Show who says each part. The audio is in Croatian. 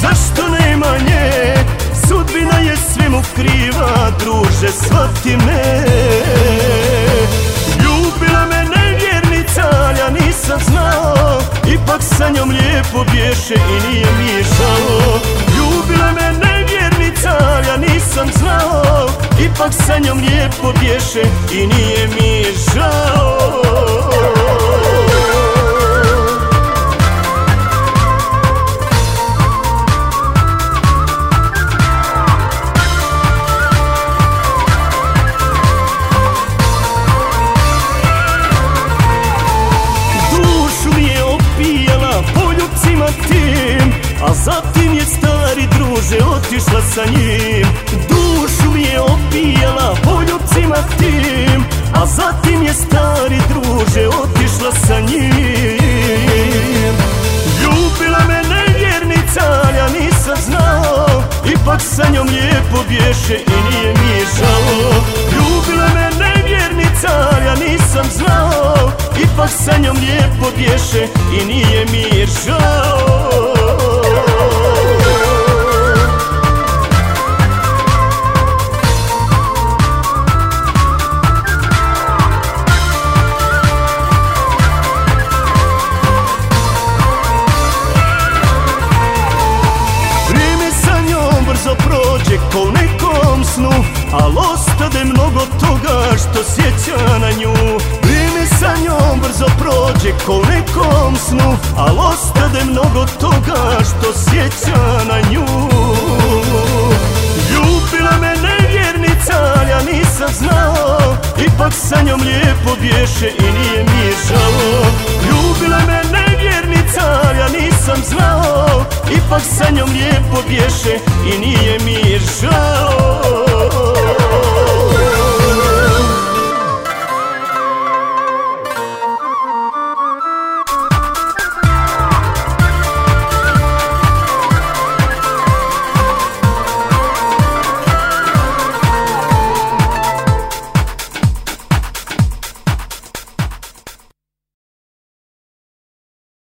Speaker 1: Zašto nema nje? Sudbina je svemu kriva Druže, shvati me. Ljubila me nevjernica ja nisam znao. Ipak sa njom lijepo bješe I nije mi Ljubila me nevjernica ja nisam znao. Ipak sa njom lijepo bješe I nije mi A zatim je stari druže otišla sa njim. Dušu mi je opijala poljubcima tim. A zatim je stari druže otišla sa njim. Ljubila me nevjernica, ja nisam znao. Ipak sa njom lijepo bješe i nije mi žao. Ljubila me nevjernica, ja nisam znao. Ipak sa njom lijepo bješe i nije mi žao ostade mnogo toga što sjeća na nju. Vrijeme sa njom brzo prođe ko nekom snu Al ostade mnogo toga što sjeća na nju. Ljubila me nevjernica, ja nisam znao Ipak sa njom lijepo bješe i nije mi žao. Ljubila me nevjernica, ja nisam znao Ipak sa njom lijepo bješe i nije mi žao